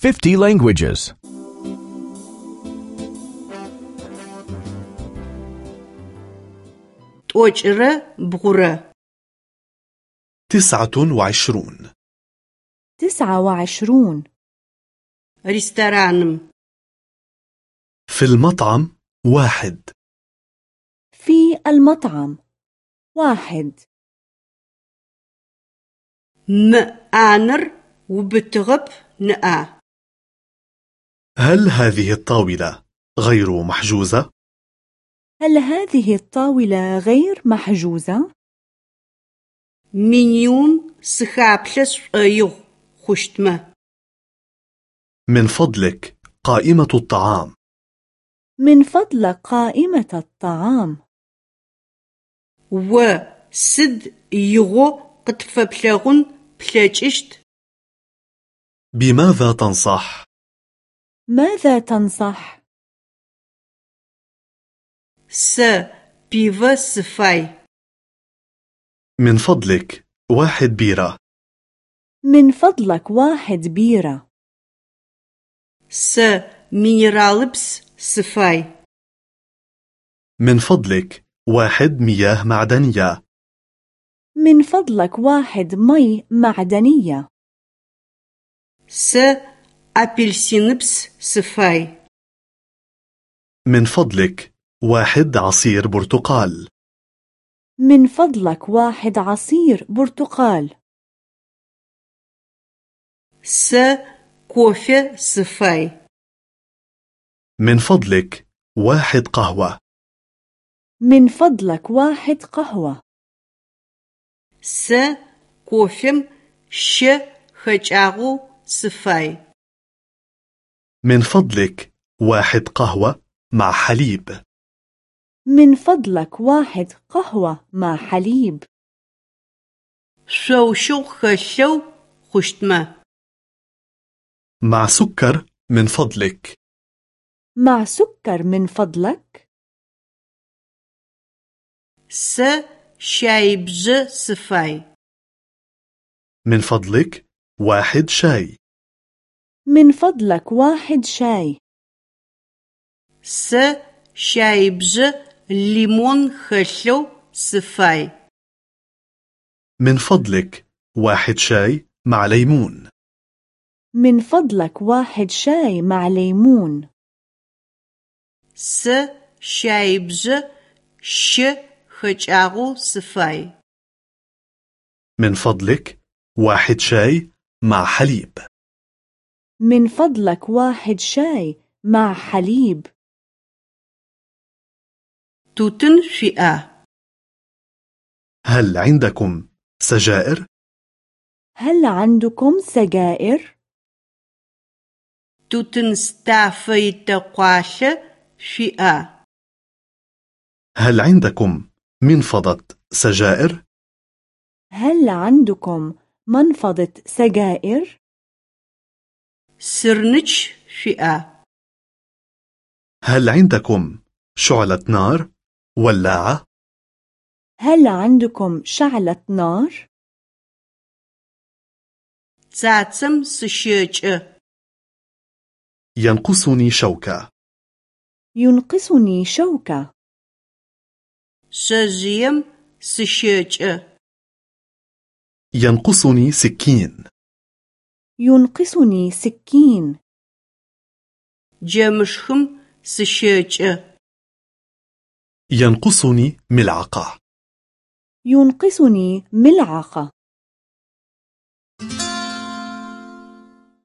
50 languages. توجر بغرة تسعة وعشرون. تسعة وعشرون. ريسترانم في المطعم واحد. في المطعم واحد. مآنر وبتغب نآه هل هذه الطاولة غير محجوزة؟ هل هذه الطاولة غير محجوزة؟ Менюн sıxaplhə ş'oiğ xhuştmə. من فضلك قائمة الطعام من فضلك قائمة الطعام О сыд игъо къытфэплъэгъун плъэкӏыщт? بماذا تنصح؟ ماذا تنصح؟ س بيفا سفاي من فضلك واحد بيرة. من فضلك واحد بيرة. س ميرالبس سفاي من فضلك واحد مياه معدنية. من فضلك واحد مي معدنية. س апельсиныпс сыфай. من فضلك واحد عصير برتقال من فضلك واحد عصير برتقال Сэ кофе сыфай. من فضلك واحد قهوة من فضلك واحد قهوة Сэ кофем щэ хэкӏагъэу сыфай. من فضلك واحد قهوة مع حليب. من فضلك واحد قهوة مع حليب. شو شو خشو خشتما مع سكر من فضلك. مع سكر من فضلك. س شاي بج سفاي من فضلك واحد شاي. من فضلك واحد شاي. س شاي بج ليمون خشلو سفاي من فضلك واحد شاي مع ليمون. من فضلك واحد شاي مع ليمون. س شاي بج ش خجاغو سفاي من فضلك واحد شاي مع حليب. من فضلك واحد شاي مع حليب تتنشئة هل عندكم سجائر؟ هل عندكم سجائر؟ تتنستافيت قواشة شئة هل عندكم منفضة سجائر؟ هل عندكم منفضة سجائر؟ Сырныч шъуиӏа? هل عندكم شعلة نار؟ ولاعة؟ هل عندكم شعلة نار؟ Цацэм сыщэкӏы. ينقصني شوكة ينقصني شوكة Шъэжъыем сыщэкӏы. ينقصني سكين ينقصني سكين. جمشخم سشيجة ينقصني ملعقة. ينقصني ملعقة.